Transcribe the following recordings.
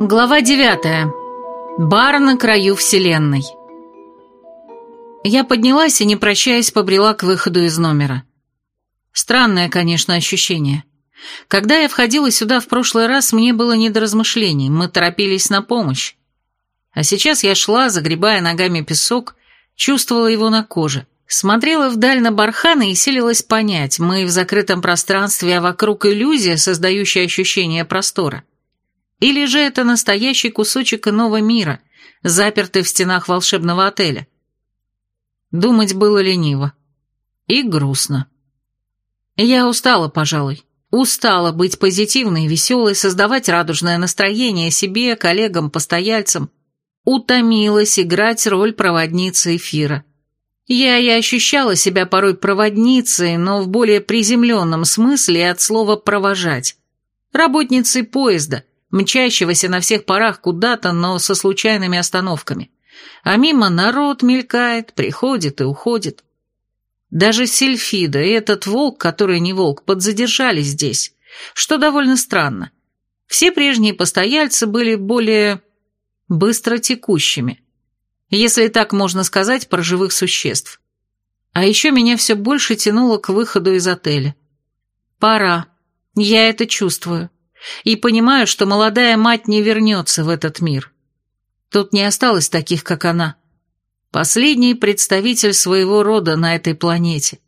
Глава девятая. Бар на краю вселенной. Я поднялась и, не прощаясь, побрела к выходу из номера. Странное, конечно, ощущение. Когда я входила сюда в прошлый раз, мне было не до размышлений, мы торопились на помощь. А сейчас я шла, загребая ногами песок, чувствовала его на коже, смотрела вдаль на барханы и силилась понять, мы в закрытом пространстве, а вокруг иллюзия, создающая ощущение простора. Или же это настоящий кусочек иного мира, запертый в стенах волшебного отеля. Думать было лениво. И грустно. Я устала, пожалуй. Устала быть позитивной, веселой, создавать радужное настроение себе, коллегам, постояльцам. Утомилась играть роль проводницы эфира. Я и ощущала себя порой проводницей, но в более приземленном смысле от слова «провожать». Работницей поезда, мчащегося на всех парах куда-то, но со случайными остановками. А мимо народ мелькает, приходит и уходит. Даже Сильфида и этот волк, который не волк, подзадержались здесь, что довольно странно. Все прежние постояльцы были более быстро текущими, если так можно сказать про живых существ. А еще меня все больше тянуло к выходу из отеля. Пора. Я это чувствую и понимаю, что молодая мать не вернется в этот мир. Тут не осталось таких, как она. Последний представитель своего рода на этой планете.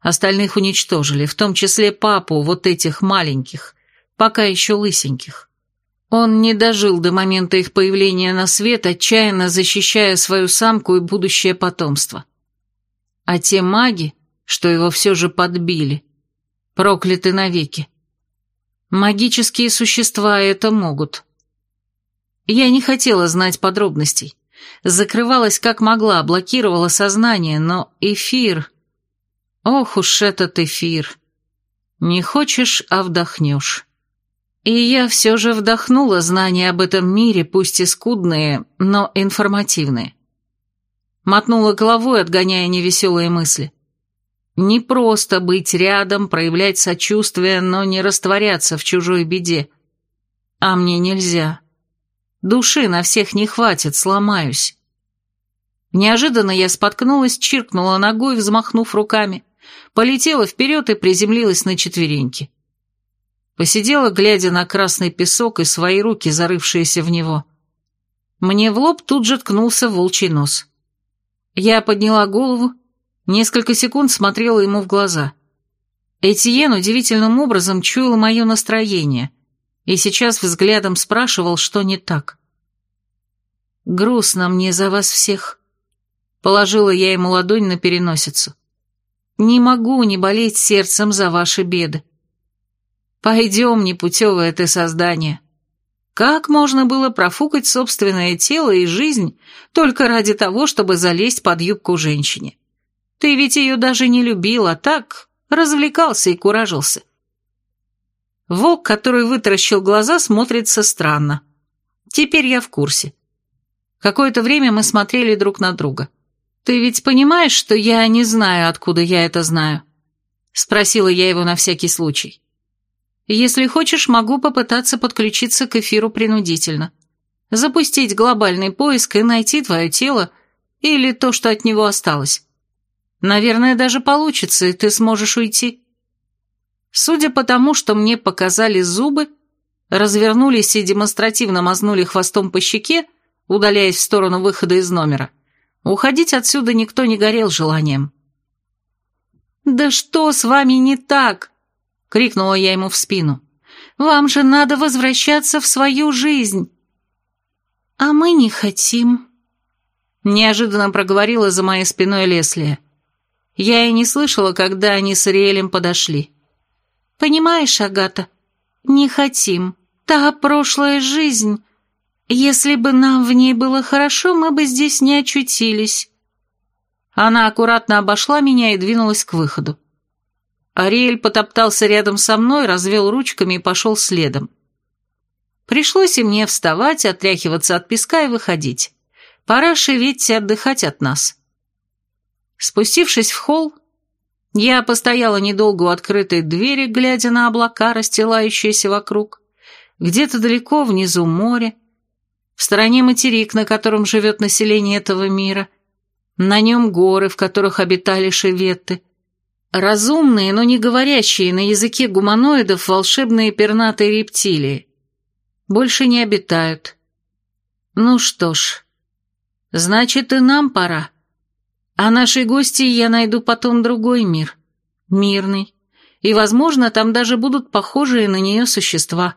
Остальных уничтожили, в том числе папу вот этих маленьких, пока еще лысеньких. Он не дожил до момента их появления на свет, отчаянно защищая свою самку и будущее потомство. А те маги, что его все же подбили, прокляты навеки. Магические существа это могут. Я не хотела знать подробностей. Закрывалась как могла, блокировала сознание, но эфир... Ох уж этот эфир. Не хочешь, а вдохнешь. И я все же вдохнула знания об этом мире, пусть и скудные, но информативные. Мотнула головой, отгоняя невеселые мысли. Не просто быть рядом, проявлять сочувствие, но не растворяться в чужой беде. А мне нельзя. Души на всех не хватит, сломаюсь. Неожиданно я споткнулась, чиркнула ногой, взмахнув руками, полетела вперед и приземлилась на четвереньки. Посидела, глядя на красный песок и свои руки, зарывшиеся в него. Мне в лоб тут же ткнулся волчий нос. Я подняла голову, Несколько секунд смотрела ему в глаза. Этьен удивительным образом чуял мое настроение и сейчас взглядом спрашивал, что не так. «Грустно мне за вас всех», — положила я ему ладонь на переносицу. «Не могу не болеть сердцем за ваши беды. Пойдем, непутевое ты создание. Как можно было профукать собственное тело и жизнь только ради того, чтобы залезть под юбку женщине?» Ты ведь ее даже не любил, а так развлекался и куражился. Волк, который вытаращил глаза, смотрится странно. Теперь я в курсе. Какое-то время мы смотрели друг на друга. «Ты ведь понимаешь, что я не знаю, откуда я это знаю?» Спросила я его на всякий случай. «Если хочешь, могу попытаться подключиться к эфиру принудительно. Запустить глобальный поиск и найти твое тело или то, что от него осталось. Наверное, даже получится, и ты сможешь уйти. Судя по тому, что мне показали зубы, развернулись и демонстративно мазнули хвостом по щеке, удаляясь в сторону выхода из номера, уходить отсюда никто не горел желанием. «Да что с вами не так?» — крикнула я ему в спину. «Вам же надо возвращаться в свою жизнь». «А мы не хотим», — неожиданно проговорила за моей спиной Леслия. Я и не слышала, когда они с Ариэлем подошли. «Понимаешь, Агата, не хотим. Та прошлая жизнь. Если бы нам в ней было хорошо, мы бы здесь не очутились». Она аккуратно обошла меня и двинулась к выходу. Ариэль потоптался рядом со мной, развел ручками и пошел следом. Пришлось и мне вставать, отряхиваться от песка и выходить. Пора шеветь и отдыхать от нас. Спустившись в холл, я постояла недолго у открытой двери, глядя на облака, расстилающиеся вокруг, где-то далеко внизу море, в стороне материк, на котором живет население этого мира, на нем горы, в которых обитали шеветты, разумные, но не говорящие на языке гуманоидов волшебные пернатые рептилии. Больше не обитают. Ну что ж, значит и нам пора. А нашей гости я найду потом другой мир, мирный, и, возможно, там даже будут похожие на нее существа.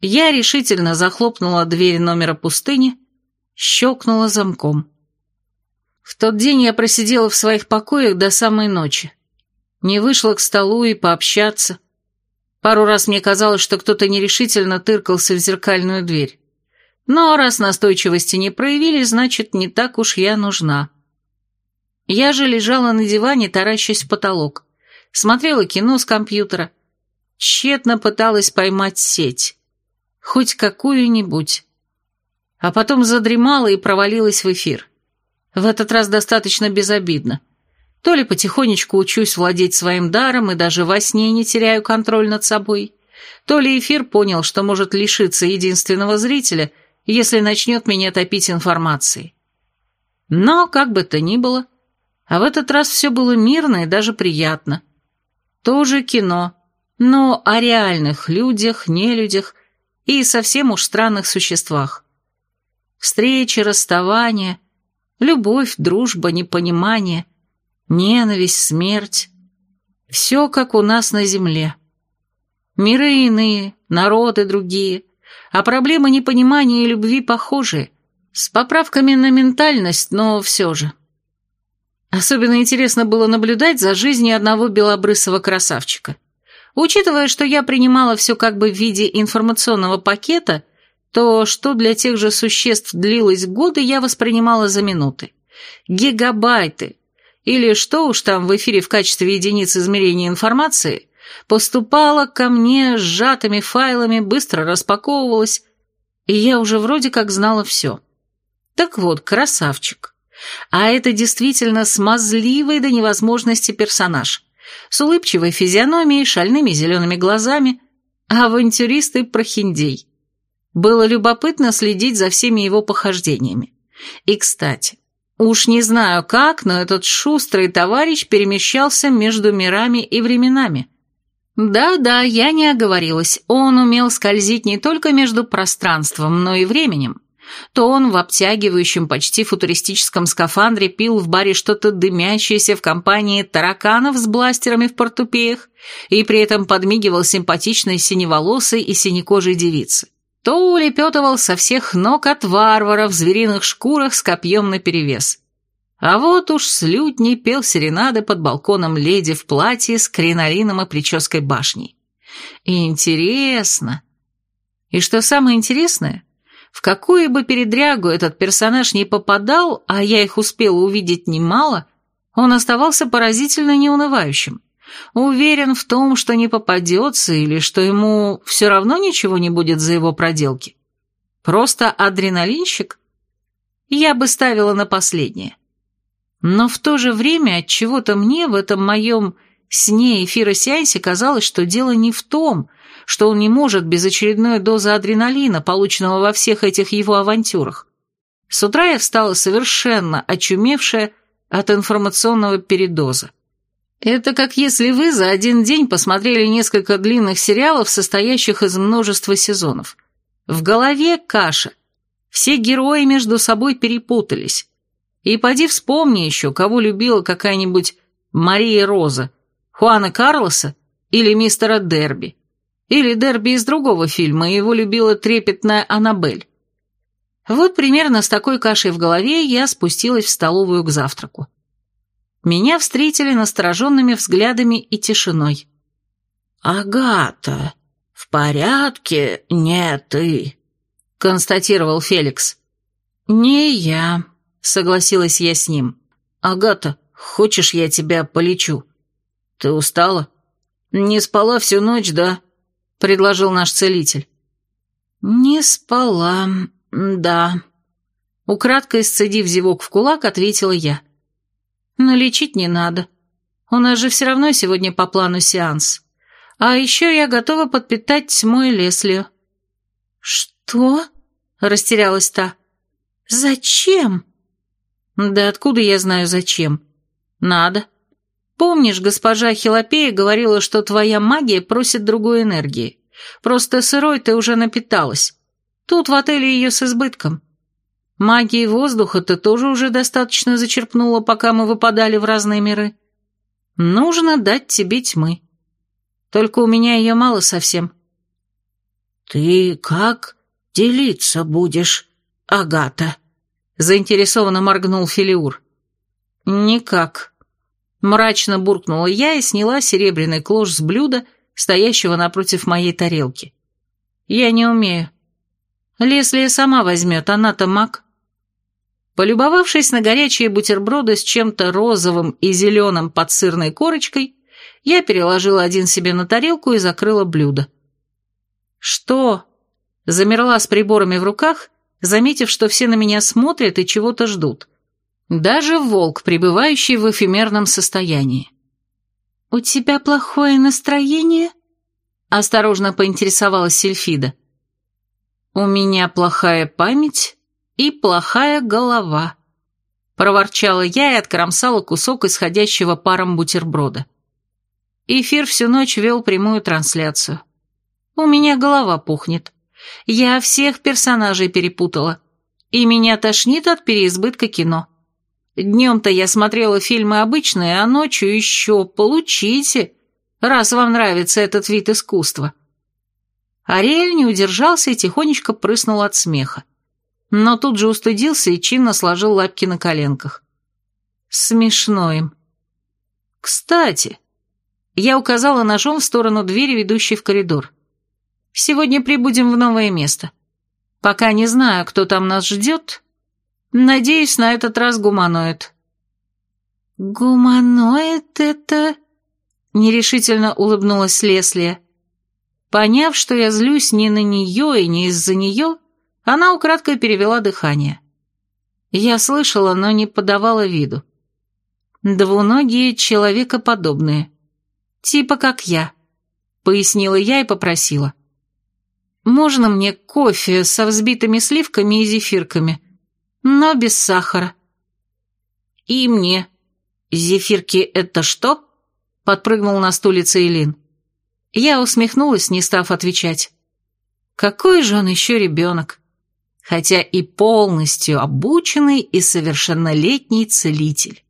Я решительно захлопнула дверь номера пустыни, щелкнула замком. В тот день я просидела в своих покоях до самой ночи. Не вышла к столу и пообщаться. Пару раз мне казалось, что кто-то нерешительно тыркался в зеркальную дверь. Но раз настойчивости не проявили, значит, не так уж я нужна. Я же лежала на диване, таращась в потолок. Смотрела кино с компьютера. Тщетно пыталась поймать сеть. Хоть какую-нибудь. А потом задремала и провалилась в эфир. В этот раз достаточно безобидно. То ли потихонечку учусь владеть своим даром и даже во сне не теряю контроль над собой, то ли эфир понял, что может лишиться единственного зрителя, если начнет меня топить информацией. Но, как бы то ни было, а в этот раз все было мирно и даже приятно. Тоже кино, но о реальных людях, нелюдях и совсем уж странных существах. Встречи, расставания, любовь, дружба, непонимание, ненависть, смерть. Все как у нас на земле. Миры иные, народы другие, а проблемы непонимания и любви похожие, с поправками на ментальность, но все же. Особенно интересно было наблюдать за жизнью одного белобрысого красавчика – Учитывая, что я принимала все как бы в виде информационного пакета, то, что для тех же существ длилось годы, я воспринимала за минуты. Гигабайты, или что уж там в эфире в качестве единиц измерения информации, поступало ко мне сжатыми файлами, быстро распаковывалось, и я уже вроде как знала все. Так вот, красавчик. А это действительно смазливый до невозможности персонаж с улыбчивой физиономией, шальными зелеными глазами, авантюрист и прохиндей. Было любопытно следить за всеми его похождениями. И, кстати, уж не знаю как, но этот шустрый товарищ перемещался между мирами и временами. Да-да, я не оговорилась, он умел скользить не только между пространством, но и временем то он в обтягивающем, почти футуристическом скафандре пил в баре что-то дымящееся в компании тараканов с бластерами в портупеях и при этом подмигивал симпатичной синеволосой и синекожей девице. То улепетывал со всех ног от варвара в звериных шкурах с копьем наперевес. А вот уж с лютней пел серенады под балконом леди в платье с кринолином и прической башней. Интересно. И что самое интересное, в какую бы передрягу этот персонаж не попадал, а я их успела увидеть немало, он оставался поразительно неунывающим. Уверен в том, что не попадется или что ему все равно ничего не будет за его проделки. Просто адреналинщик? Я бы ставила на последнее. Но в то же время от чего то мне в этом моем сне эфира-сеансе казалось, что дело не в том, что он не может без очередной дозы адреналина, полученного во всех этих его авантюрах. С утра я встала совершенно очумевшая от информационного передоза. Это как если вы за один день посмотрели несколько длинных сериалов, состоящих из множества сезонов. В голове каша. Все герои между собой перепутались. И поди вспомни еще, кого любила какая-нибудь Мария Роза, Хуана Карлоса или мистера Дерби. Или Дерби из другого фильма, его любила трепетная Аннабель. Вот примерно с такой кашей в голове я спустилась в столовую к завтраку. Меня встретили настороженными взглядами и тишиной. «Агата, в порядке? Нет, ты», — констатировал Феликс. «Не я», — согласилась я с ним. «Агата, хочешь, я тебя полечу? Ты устала? Не спала всю ночь, да?» Предложил наш целитель. «Не спала, да». Украдкой сцедив зевок в кулак, ответила я. «Но лечить не надо. У нас же все равно сегодня по плану сеанс. А еще я готова подпитать тьмой Леслию. «Что?» — растерялась та. «Зачем?» «Да откуда я знаю, зачем?» «Надо. Помнишь, госпожа Хилопея говорила, что твоя магия просит другой энергии? Просто сырой ты уже напиталась. Тут в отеле ее с избытком. Магии воздуха ты тоже уже достаточно зачерпнула, пока мы выпадали в разные миры. Нужно дать тебе тьмы. Только у меня ее мало совсем». «Ты как делиться будешь, Агата?» заинтересованно моргнул Филиур. «Никак». Мрачно буркнула я и сняла серебряный клош с блюда, стоящего напротив моей тарелки. «Я не умею. Лесли сама возьмет, она-то маг». Полюбовавшись на горячие бутерброды с чем-то розовым и зеленым под сырной корочкой, я переложила один себе на тарелку и закрыла блюдо. «Что?» Замерла с приборами в руках, заметив, что все на меня смотрят и чего-то ждут. Даже волк, пребывающий в эфемерном состоянии. «У тебя плохое настроение?» Осторожно поинтересовалась Сильфида. «У меня плохая память и плохая голова», проворчала я и откромсала кусок исходящего паром бутерброда. Эфир всю ночь вел прямую трансляцию. У меня голова пухнет. Я всех персонажей перепутала. И меня тошнит от переизбытка кино. Днем-то я смотрела фильмы обычные, а ночью еще получите, раз вам нравится этот вид искусства. Ариэль не удержался и тихонечко прыснул от смеха. Но тут же устыдился и чинно сложил лапки на коленках. Смешно им. Кстати, я указала ножом в сторону двери, ведущей в коридор. Сегодня прибудем в новое место. Пока не знаю, кто там нас ждет. Надеюсь, на этот раз гуманоид». «Гуманоид это...» Нерешительно улыбнулась Леслия. Поняв, что я злюсь не на нее и не из-за нее, она украдкой перевела дыхание. Я слышала, но не подавала виду. Двуногие человекоподобные. Типа как я. Пояснила я и попросила. Можно мне кофе со взбитыми сливками и зефирками, но без сахара?» «И мне. Зефирки это что?» — подпрыгнул на стуле Цейлин. Я усмехнулась, не став отвечать. «Какой же он еще ребенок?» хотя и полностью обученный и совершеннолетний целитель.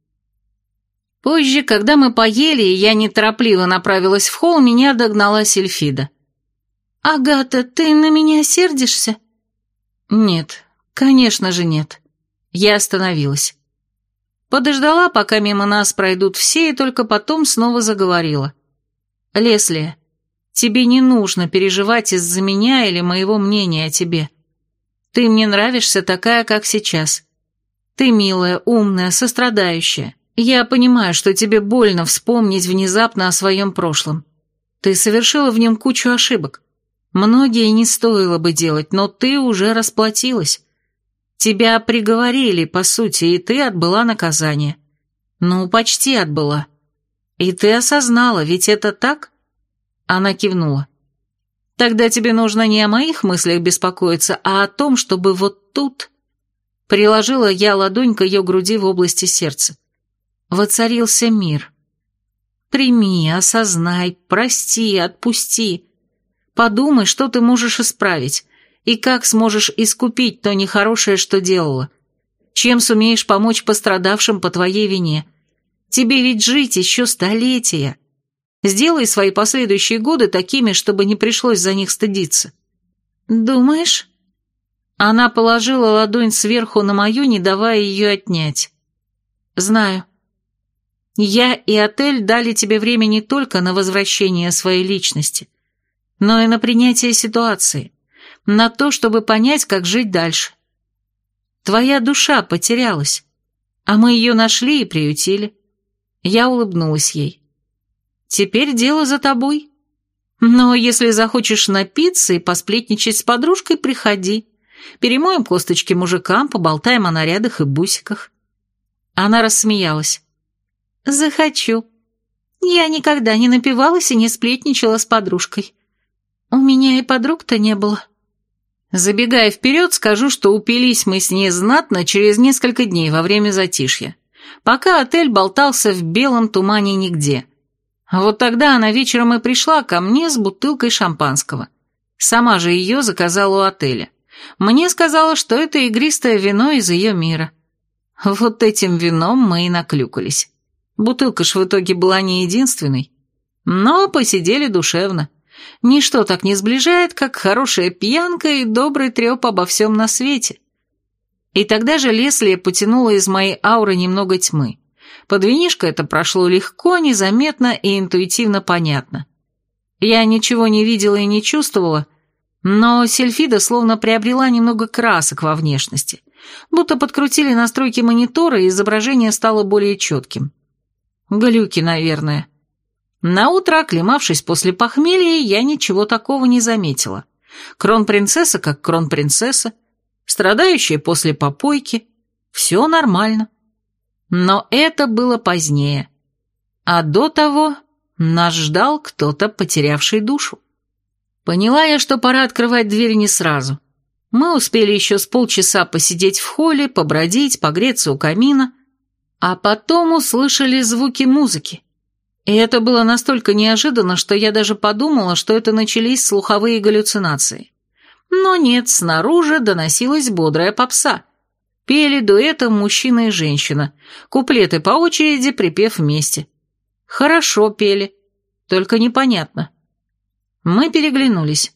Позже, когда мы поели, и я неторопливо направилась в холл, меня догнала Сильфида. «Агата, ты на меня сердишься?» «Нет, конечно же нет». Я остановилась. Подождала, пока мимо нас пройдут все, и только потом снова заговорила. «Лесли, тебе не нужно переживать из-за меня или моего мнения о тебе. Ты мне нравишься такая, как сейчас. Ты милая, умная, сострадающая. Я понимаю, что тебе больно вспомнить внезапно о своем прошлом. Ты совершила в нем кучу ошибок. Многие не стоило бы делать, но ты уже расплатилась. Тебя приговорили, по сути, и ты отбыла наказание. Ну, почти отбыла. И ты осознала, ведь это так? Она кивнула. Тогда тебе нужно не о моих мыслях беспокоиться, а о том, чтобы вот тут... Приложила я ладонь к ее груди в области сердца. Воцарился мир. Прими, осознай, прости, отпусти. Подумай, что ты можешь исправить, и как сможешь искупить то нехорошее, что делала. Чем сумеешь помочь пострадавшим по твоей вине. Тебе ведь жить еще столетия. Сделай свои последующие годы такими, чтобы не пришлось за них стыдиться. Думаешь? Она положила ладонь сверху на мою, не давая ее отнять. Знаю. Я и отель дали тебе время не только на возвращение своей личности – но и на принятие ситуации, на то, чтобы понять, как жить дальше. Твоя душа потерялась, а мы ее нашли и приютили. Я улыбнулась ей. Теперь дело за тобой. Но если захочешь напиться и посплетничать с подружкой, приходи. Перемоем косточки мужикам, поболтаем о нарядах и бусиках. Она рассмеялась. Захочу. Я никогда не напивалась и не сплетничала с подружкой. «У меня и подруг-то не было». Забегая вперед, скажу, что упились мы с ней знатно через несколько дней во время затишья, пока отель болтался в белом тумане нигде. Вот тогда она вечером и пришла ко мне с бутылкой шампанского. Сама же ее заказала у отеля. Мне сказала, что это игристое вино из ее мира. Вот этим вином мы и наклюкались. Бутылка ж в итоге была не единственной. Но посидели душевно. Ничто так не сближает, как хорошая пьянка и добрый треп обо всем на свете. И тогда же Лесли потянула из моей ауры немного тьмы. Под винишко это прошло легко, незаметно и интуитивно понятно. Я ничего не видела и не чувствовала, но Сельфида словно приобрела немного красок во внешности. Будто подкрутили настройки монитора, и изображение стало более четким. Глюки, наверное. Наутро, оклемавшись после похмелья, я ничего такого не заметила. Кронпринцесса как кронпринцесса, страдающая после попойки, все нормально. Но это было позднее. А до того нас ждал кто-то, потерявший душу. Поняла я, что пора открывать дверь не сразу. Мы успели еще с полчаса посидеть в холле, побродить, погреться у камина, а потом услышали звуки музыки. И это было настолько неожиданно, что я даже подумала, что это начались слуховые галлюцинации. Но нет, снаружи доносилась бодрая попса. Пели дуэтом мужчина и женщина, куплеты по очереди, припев вместе. Хорошо пели, только непонятно. Мы переглянулись.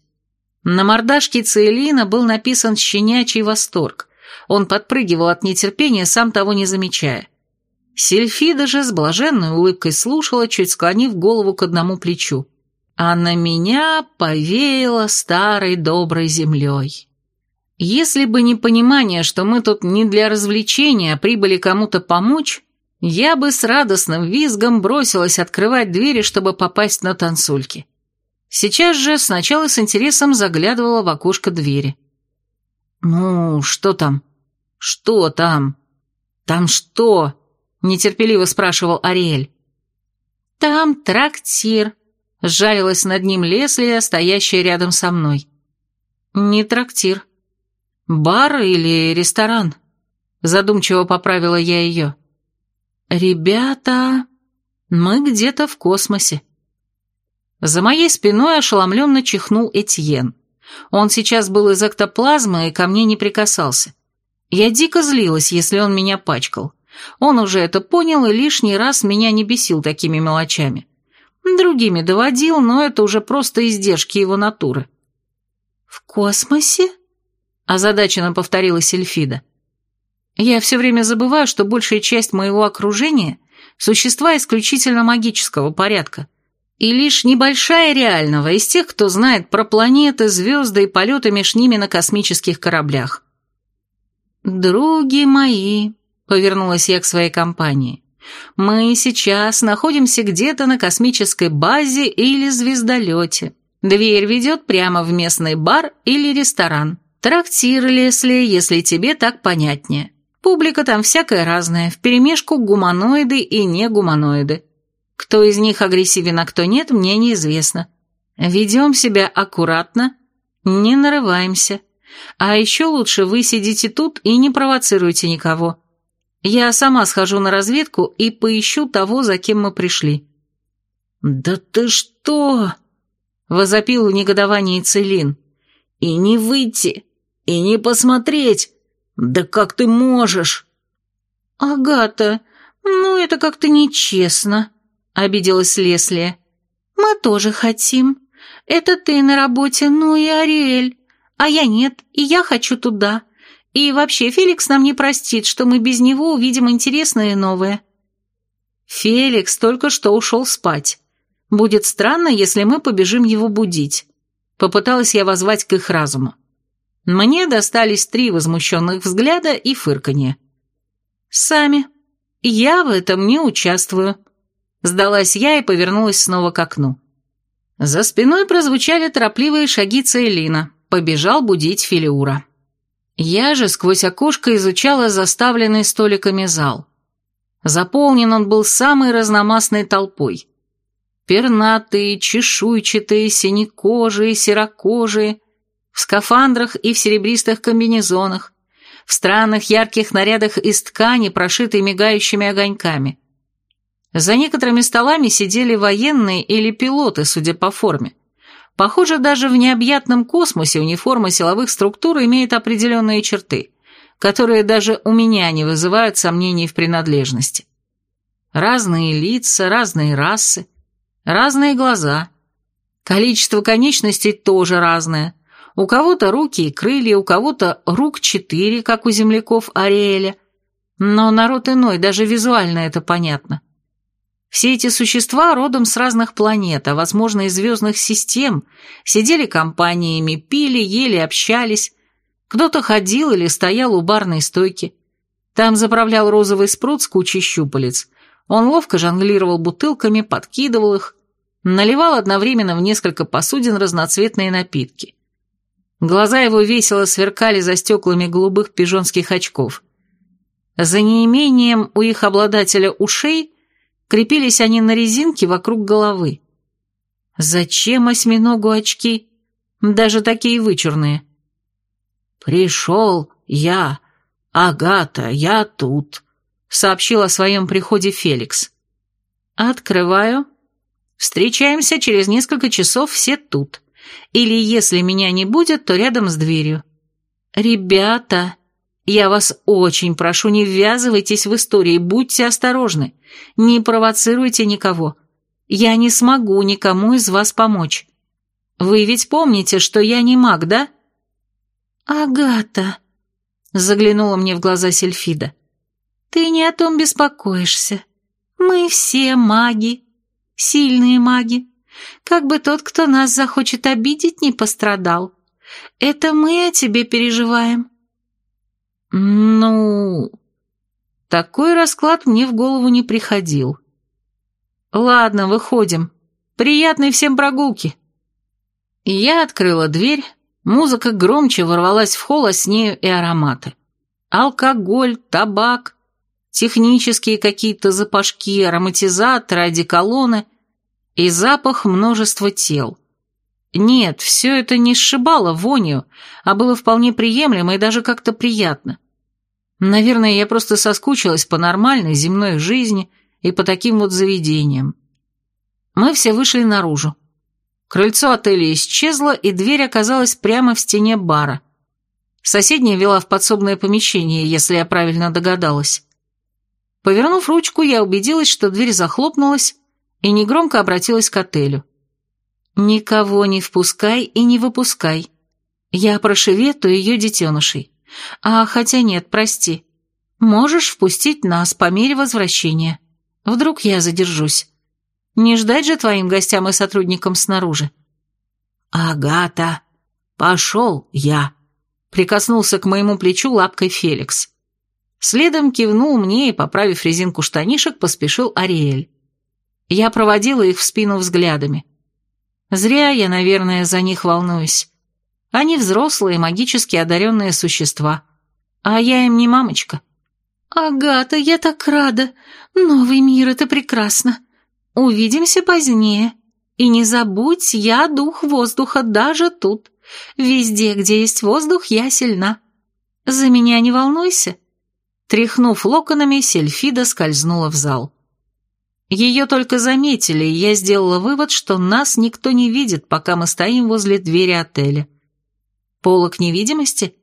На мордашке Цейлина был написан щенячий восторг. Он подпрыгивал от нетерпения, сам того не замечая. Сильфида же с блаженной улыбкой слушала, чуть склонив голову к одному плечу. А на меня повеяло старой доброй землей. Если бы не понимание, что мы тут не для развлечения, а прибыли кому-то помочь, я бы с радостным визгом бросилась открывать двери, чтобы попасть на танцульки. Сейчас же сначала с интересом заглядывала в окошко двери. «Ну, что там? Что там? Там что?» Нетерпеливо спрашивал Ариэль. «Там трактир», — сжалилась над ним Лесли, стоящая рядом со мной. «Не трактир. Бар или ресторан?» Задумчиво поправила я ее. «Ребята, мы где-то в космосе». За моей спиной ошеломленно чихнул Этьен. Он сейчас был из эктоплазмы и ко мне не прикасался. Я дико злилась, если он меня пачкал. Он уже это понял и лишний раз меня не бесил такими мелочами. Другими доводил, но это уже просто издержки его натуры. «В космосе?» – озадаченно повторила Сельфида. «Я все время забываю, что большая часть моего окружения – существа исключительно магического порядка, и лишь небольшая реального из тех, кто знает про планеты, звезды и полеты меж ними на космических кораблях. «Други мои», Повернулась я к своей компании. «Мы сейчас находимся где-то на космической базе или звездолете. Дверь ведет прямо в местный бар или ресторан. Трактир, Лесли, если тебе так понятнее. Публика там всякая разная, вперемешку гуманоиды и не гуманоиды. Кто из них агрессивен, а кто нет, мне неизвестно. Ведем себя аккуратно, не нарываемся. А еще лучше вы сидите тут и не провоцируйте никого. Я сама схожу на разведку и поищу того, за кем мы пришли». «Да ты что?» — возопил в негодовании Целин. «И не выйти, и не посмотреть. Да как ты можешь?» «Агата, ну это как-то нечестно», — обиделась Лесли. «Мы тоже хотим. Это ты на работе, ну и Ариэль. А я нет, и я хочу туда. И вообще, Феликс нам не простит, что мы без него увидим интересное и новое. Феликс только что ушел спать. Будет странно, если мы побежим его будить. Попыталась я возвать к их разуму. Мне достались три возмущенных взгляда и фырканье. «Сами. Я в этом не участвую», — сдалась я и повернулась снова к окну. За спиной прозвучали торопливые шаги Цейлина. Побежал будить Филиура. Я же сквозь окошко изучала заставленный столиками зал. Заполнен он был самой разномастной толпой. Пернатые, чешуйчатые, синекожие, серокожие. В скафандрах и в серебристых комбинезонах, в странных ярких нарядах из ткани, прошитой мигающими огоньками. За некоторыми столами сидели военные или пилоты, судя по форме. Похоже, даже в необъятном космосе униформа силовых структур имеет определенные черты, которые даже у меня не вызывают сомнений в принадлежности. Разные лица, разные расы, разные глаза. Количество конечностей тоже разное. У кого-то руки и крылья, у кого-то рук четыре, как у земляков Ариэля. Но народ иной, даже визуально это понятно. Все эти существа родом с разных планет, а, возможно, из звездных систем, сидели компаниями, пили, ели, общались. Кто-то ходил или стоял у барной стойки. Там заправлял розовый спрут с кучей щупалец. Он ловко жонглировал бутылками, подкидывал их, наливал одновременно в несколько посудин разноцветные напитки. Глаза его весело сверкали за стеклами голубых пижонских очков. За неимением у их обладателя ушей крепились они на резинке вокруг головы. Зачем осьминогу очки? Даже такие вычурные. «Пришел я, Агата, я тут», — сообщил о своем приходе Феликс. «Открываю. Встречаемся через несколько часов все тут. Или, если меня не будет, то рядом с дверью. Ребята, я вас очень прошу, не ввязывайтесь в истории, будьте осторожны, не провоцируйте никого. Я не смогу никому из вас помочь. Вы ведь помните, что я не маг, да?» «Агата», — заглянула мне в глаза Сельфида, — «ты не о том беспокоишься. Мы все маги, сильные маги. Как бы тот, кто нас захочет обидеть, не пострадал. Это мы о тебе переживаем». «Ну...» Такой расклад мне в голову не приходил. «Ладно, выходим. Приятной всем прогулки». Я открыла дверь, музыка громче ворвалась в холл, а с нею и ароматы. Алкоголь, табак, технические какие-то запашки, ароматизаторы, одеколоны и запах множества тел. Нет, все это не сшибало вонью, а было вполне приемлемо и даже как-то приятно. Наверное, я просто соскучилась по нормальной земной жизни и по таким вот заведениям. Мы все вышли наружу. Крыльцо отеля исчезло, и дверь оказалась прямо в стене бара. Соседняя вела в подсобное помещение, если я правильно догадалась. Повернув ручку, я убедилась, что дверь захлопнулась, и негромко обратилась к отелю. «Никого не впускай и не выпускай. Я про Шевету и ее детенышей. А хотя нет, прости. Можешь впустить нас по мере возвращения. Вдруг я задержусь. Не ждать же твоим гостям и сотрудникам снаружи. Агата, пошел я. Прикоснулся к моему плечу лапкой Феликс. Следом кивнул мне и, поправив резинку штанишек, поспешил Ариэль. Я проводила их в спину взглядами. Зря я, наверное, за них волнуюсь. Они взрослые, магически одаренные существа. А я им не мамочка. «Агата, я так рада! Новый мир — это прекрасно! Увидимся позднее. И не забудь, я дух воздуха даже тут. Везде, где есть воздух, я сильна. За меня не волнуйся». Тряхнув локонами, Сельфида скользнула в зал. Ее только заметили, и я сделала вывод, что нас никто не видит, пока мы стоим возле двери отеля. Полок невидимости?